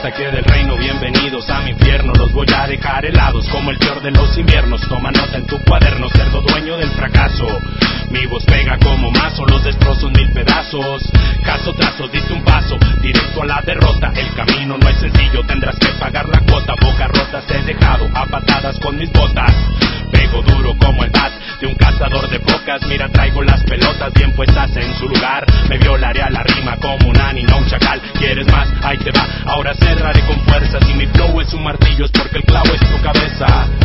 ataque del reino, bienvenidos a mi infierno. Los voy a dejar helados como el peor de los inviernos. Toma nota en tu cuaderno, cerdo dueño del fracaso. Mi voz pega como mazo, los destrozo en mil pedazos. Caso trazo, diste un paso, directo a la derrota. El camino no es sencillo, tendrás que pagar la cuota. Boca rota te he dejado a patadas con mis botas. Pego duro como el bat de un cazador de focas. Mira, traigo las pelotas bien puestas en su lugar. Me violaré a la rima Ahí te va. Ahora cerraré con fuerza. Si mi flow es un martillo es porque el clavo es tu cabeza.